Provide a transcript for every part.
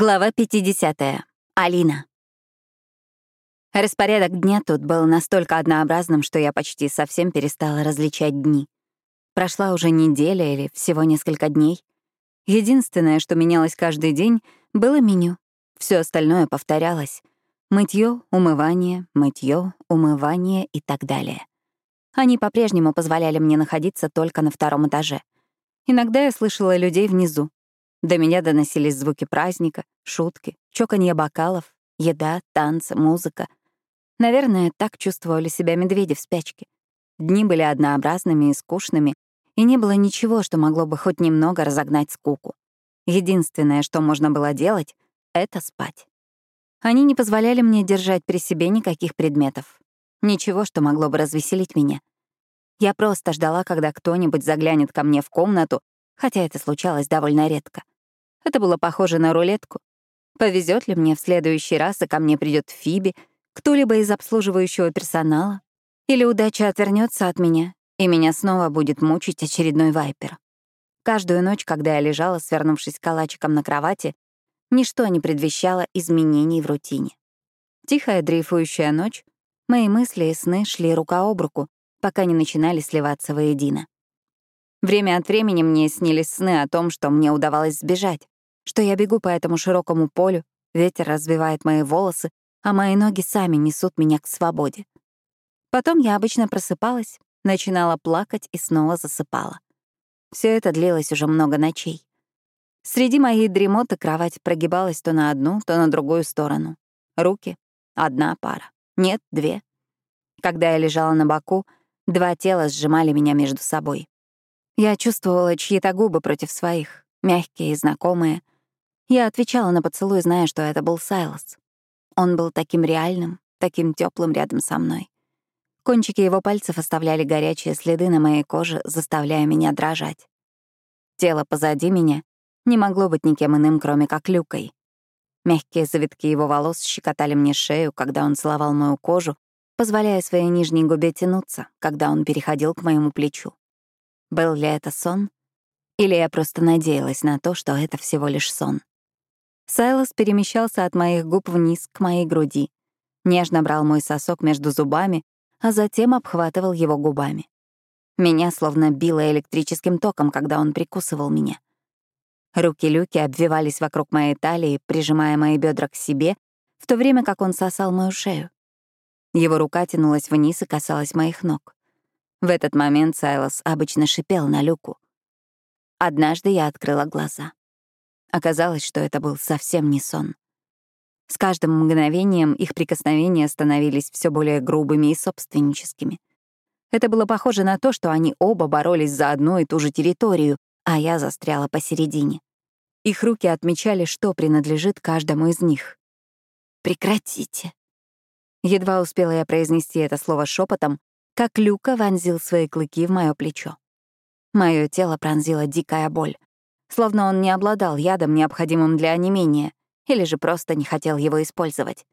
Глава 50. Алина. Распорядок дня тут был настолько однообразным, что я почти совсем перестала различать дни. Прошла уже неделя или всего несколько дней. Единственное, что менялось каждый день, было меню. Все остальное повторялось. Мытье, умывание, мытье, умывание и так далее. Они по-прежнему позволяли мне находиться только на втором этаже. Иногда я слышала людей внизу, до меня доносились звуки праздника, шутки, чоканье бокалов, еда, танцы, музыка. Наверное, так чувствовали себя медведи в спячке. Дни были однообразными и скучными, и не было ничего, что могло бы хоть немного разогнать скуку. Единственное, что можно было делать, — это спать. Они не позволяли мне держать при себе никаких предметов. Ничего, что могло бы развеселить меня. Я просто ждала, когда кто-нибудь заглянет ко мне в комнату хотя это случалось довольно редко. Это было похоже на рулетку. Повезет ли мне в следующий раз, и ко мне придет Фиби, кто-либо из обслуживающего персонала, или удача отвернется от меня, и меня снова будет мучить очередной вайпер. Каждую ночь, когда я лежала, свернувшись калачиком на кровати, ничто не предвещало изменений в рутине. Тихая дрейфующая ночь, мои мысли и сны шли рука об руку, пока не начинали сливаться воедино. Время от времени мне снились сны о том, что мне удавалось сбежать, что я бегу по этому широкому полю, ветер развивает мои волосы, а мои ноги сами несут меня к свободе. Потом я обычно просыпалась, начинала плакать и снова засыпала. Все это длилось уже много ночей. Среди моей дремоты кровать прогибалась то на одну, то на другую сторону. Руки — одна пара. Нет, две. Когда я лежала на боку, два тела сжимали меня между собой. Я чувствовала чьи-то губы против своих, мягкие и знакомые. Я отвечала на поцелуй, зная, что это был Сайлос. Он был таким реальным, таким теплым рядом со мной. Кончики его пальцев оставляли горячие следы на моей коже, заставляя меня дрожать. Тело позади меня не могло быть никем иным, кроме как Люкой. Мягкие завитки его волос щекотали мне шею, когда он целовал мою кожу, позволяя своей нижней губе тянуться, когда он переходил к моему плечу. Был ли это сон? Или я просто надеялась на то, что это всего лишь сон? Сайлос перемещался от моих губ вниз к моей груди, нежно брал мой сосок между зубами, а затем обхватывал его губами. Меня словно било электрическим током, когда он прикусывал меня. Руки Люки обвивались вокруг моей талии, прижимая мои бедра к себе, в то время как он сосал мою шею. Его рука тянулась вниз и касалась моих ног. В этот момент Сайлос обычно шипел на люку. Однажды я открыла глаза. Оказалось, что это был совсем не сон. С каждым мгновением их прикосновения становились все более грубыми и собственническими. Это было похоже на то, что они оба боролись за одну и ту же территорию, а я застряла посередине. Их руки отмечали, что принадлежит каждому из них. «Прекратите». Едва успела я произнести это слово шепотом, как Люка вонзил свои клыки в мое плечо. Мое тело пронзила дикая боль, словно он не обладал ядом, необходимым для онемения, или же просто не хотел его использовать.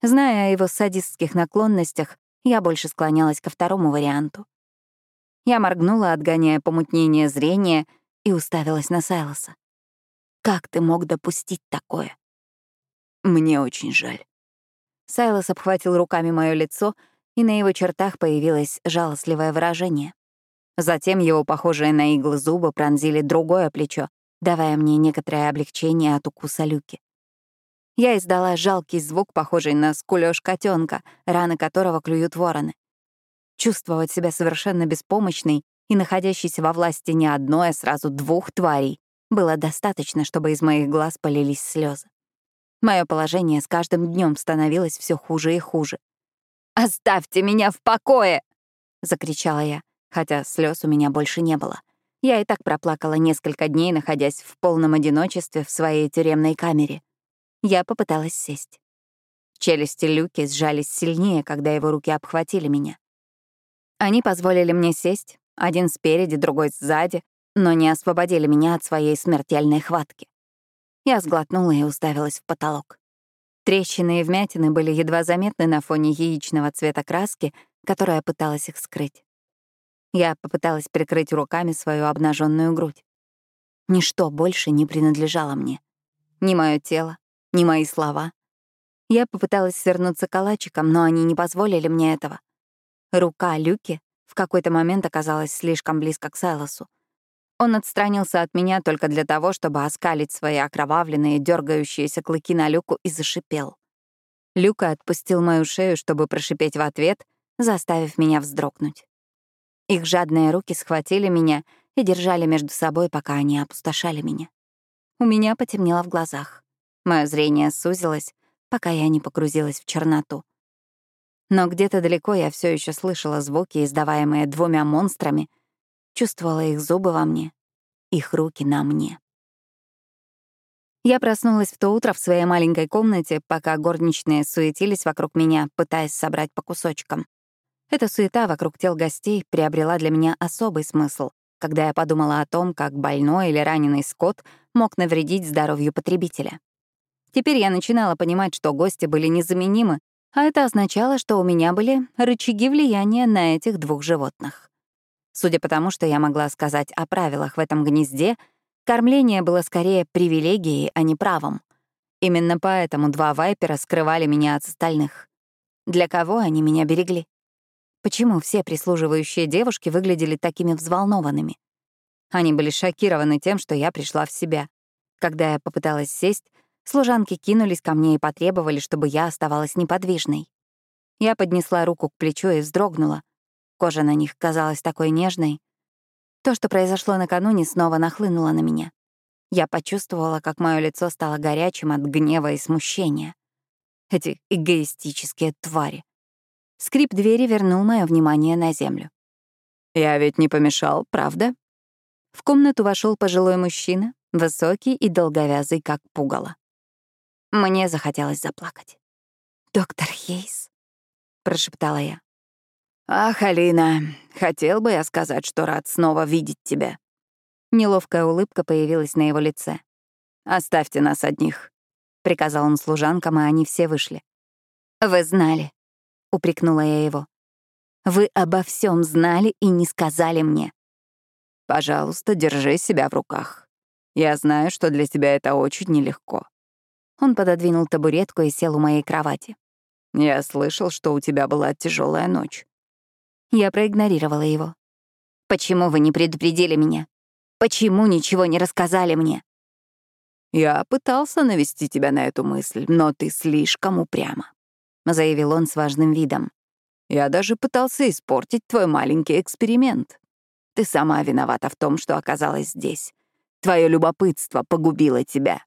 Зная о его садистских наклонностях, я больше склонялась ко второму варианту. Я моргнула, отгоняя помутнение зрения, и уставилась на Сайлоса. «Как ты мог допустить такое?» «Мне очень жаль». Сайлос обхватил руками мое лицо — и на его чертах появилось жалостливое выражение. Затем его похожие на иглы зубы пронзили другое плечо, давая мне некоторое облегчение от укуса люки. Я издала жалкий звук, похожий на скулёж котенка, раны которого клюют вороны. Чувствовать себя совершенно беспомощной и находящейся во власти не одной, а сразу двух тварей было достаточно, чтобы из моих глаз полились слезы. Мое положение с каждым днем становилось все хуже и хуже. «Оставьте меня в покое!» — закричала я, хотя слез у меня больше не было. Я и так проплакала несколько дней, находясь в полном одиночестве в своей тюремной камере. Я попыталась сесть. Челюсти Люки сжались сильнее, когда его руки обхватили меня. Они позволили мне сесть, один спереди, другой сзади, но не освободили меня от своей смертельной хватки. Я сглотнула и уставилась в потолок. Трещины и вмятины были едва заметны на фоне яичного цвета краски, которая пыталась их скрыть. Я попыталась прикрыть руками свою обнаженную грудь. Ничто больше не принадлежало мне. ни мое тело, ни мои слова. Я попыталась свернуться калачиком, но они не позволили мне этого. Рука Люки в какой-то момент оказалась слишком близко к Сайлосу. Он отстранился от меня только для того, чтобы оскалить свои окровавленные, дергающиеся клыки на Люку и зашипел. Люка отпустил мою шею, чтобы прошипеть в ответ, заставив меня вздрогнуть. Их жадные руки схватили меня и держали между собой, пока они опустошали меня. У меня потемнело в глазах. Мое зрение сузилось, пока я не погрузилась в черноту. Но где-то далеко я все еще слышала звуки, издаваемые двумя монстрами — Чувствовала их зубы во мне, их руки на мне. Я проснулась в то утро в своей маленькой комнате, пока горничные суетились вокруг меня, пытаясь собрать по кусочкам. Эта суета вокруг тел гостей приобрела для меня особый смысл, когда я подумала о том, как больной или раненый скот мог навредить здоровью потребителя. Теперь я начинала понимать, что гости были незаменимы, а это означало, что у меня были рычаги влияния на этих двух животных. Судя по тому, что я могла сказать о правилах в этом гнезде, кормление было скорее привилегией, а не правом. Именно поэтому два вайпера скрывали меня от остальных. Для кого они меня берегли? Почему все прислуживающие девушки выглядели такими взволнованными? Они были шокированы тем, что я пришла в себя. Когда я попыталась сесть, служанки кинулись ко мне и потребовали, чтобы я оставалась неподвижной. Я поднесла руку к плечу и вздрогнула. Кожа на них казалась такой нежной. То, что произошло накануне, снова нахлынуло на меня. Я почувствовала, как мое лицо стало горячим от гнева и смущения. Эти эгоистические твари. Скрип двери вернул мое внимание на землю. «Я ведь не помешал, правда?» В комнату вошел пожилой мужчина, высокий и долговязый, как пугало. Мне захотелось заплакать. «Доктор Хейс», — прошептала я. «Ах, Алина, хотел бы я сказать, что рад снова видеть тебя». Неловкая улыбка появилась на его лице. «Оставьте нас одних», — приказал он служанкам, и они все вышли. «Вы знали», — упрекнула я его. «Вы обо всем знали и не сказали мне». «Пожалуйста, держи себя в руках. Я знаю, что для тебя это очень нелегко». Он пододвинул табуретку и сел у моей кровати. «Я слышал, что у тебя была тяжелая ночь. Я проигнорировала его. «Почему вы не предупредили меня? Почему ничего не рассказали мне?» «Я пытался навести тебя на эту мысль, но ты слишком упряма», — заявил он с важным видом. «Я даже пытался испортить твой маленький эксперимент. Ты сама виновата в том, что оказалась здесь. Твое любопытство погубило тебя».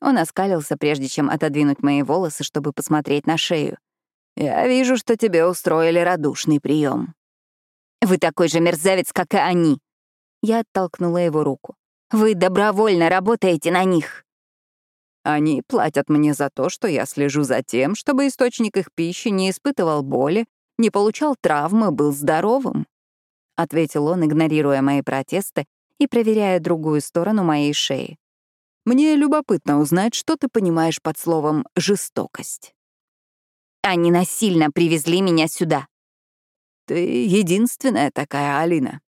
Он оскалился, прежде чем отодвинуть мои волосы, чтобы посмотреть на шею. Я вижу, что тебе устроили радушный прием. Вы такой же мерзавец, как и они. Я оттолкнула его руку. Вы добровольно работаете на них. Они платят мне за то, что я слежу за тем, чтобы источник их пищи не испытывал боли, не получал травмы, был здоровым. Ответил он, игнорируя мои протесты и проверяя другую сторону моей шеи. Мне любопытно узнать, что ты понимаешь под словом «жестокость». Они насильно привезли меня сюда. Ты единственная такая, Алина.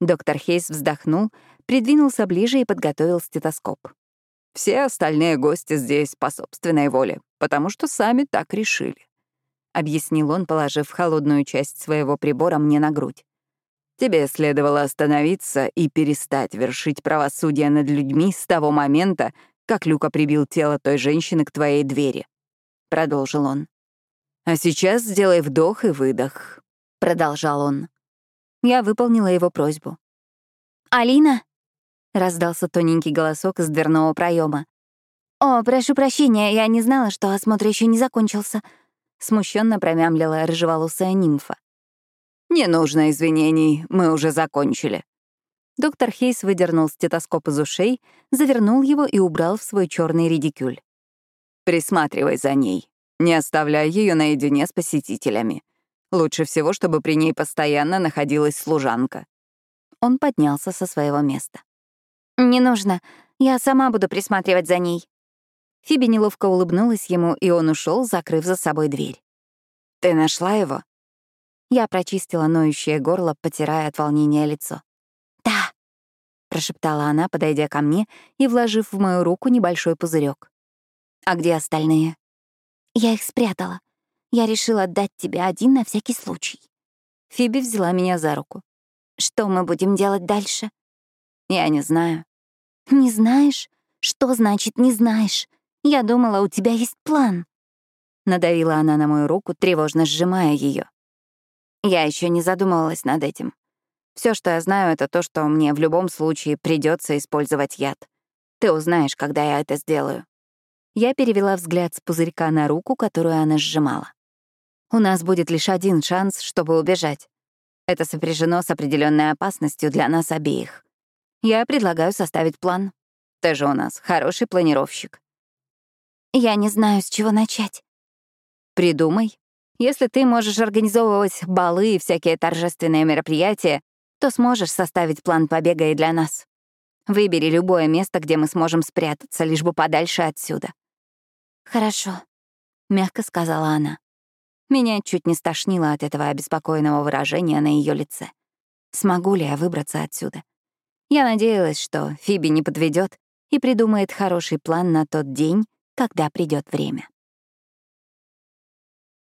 Доктор Хейс вздохнул, придвинулся ближе и подготовил стетоскоп. Все остальные гости здесь по собственной воле, потому что сами так решили. Объяснил он, положив холодную часть своего прибора мне на грудь. Тебе следовало остановиться и перестать вершить правосудие над людьми с того момента, как Люка прибил тело той женщины к твоей двери. Продолжил он. «А сейчас сделай вдох и выдох», — продолжал он. Я выполнила его просьбу. «Алина?» — раздался тоненький голосок из дверного проема. «О, прошу прощения, я не знала, что осмотр еще не закончился», — смущенно промямлила рыжеволосая нимфа. «Не нужно извинений, мы уже закончили». Доктор Хейс выдернул стетоскоп из ушей, завернул его и убрал в свой черный редикюль. «Присматривай за ней», не оставляй ее наедине с посетителями. Лучше всего, чтобы при ней постоянно находилась служанка. Он поднялся со своего места. «Не нужно. Я сама буду присматривать за ней». Фиби неловко улыбнулась ему, и он ушел, закрыв за собой дверь. «Ты нашла его?» Я прочистила ноющее горло, потирая от волнения лицо. «Да». прошептала она, подойдя ко мне и вложив в мою руку небольшой пузырек. «А где остальные?» «Я их спрятала. Я решила отдать тебе один на всякий случай». Фиби взяла меня за руку. «Что мы будем делать дальше?» «Я не знаю». «Не знаешь? Что значит «не знаешь»? Я думала, у тебя есть план». Надавила она на мою руку, тревожно сжимая ее. Я еще не задумывалась над этим. Все, что я знаю, это то, что мне в любом случае придется использовать яд. Ты узнаешь, когда я это сделаю. Я перевела взгляд с пузырька на руку, которую она сжимала. У нас будет лишь один шанс, чтобы убежать. Это сопряжено с определенной опасностью для нас обеих. Я предлагаю составить план. Ты же у нас хороший планировщик. Я не знаю, с чего начать. Придумай. Если ты можешь организовывать балы и всякие торжественные мероприятия, то сможешь составить план побега и для нас. Выбери любое место, где мы сможем спрятаться, лишь бы подальше отсюда. «Хорошо», — мягко сказала она. Меня чуть не стошнило от этого обеспокоенного выражения на ее лице. Смогу ли я выбраться отсюда? Я надеялась, что Фиби не подведет и придумает хороший план на тот день, когда придет время.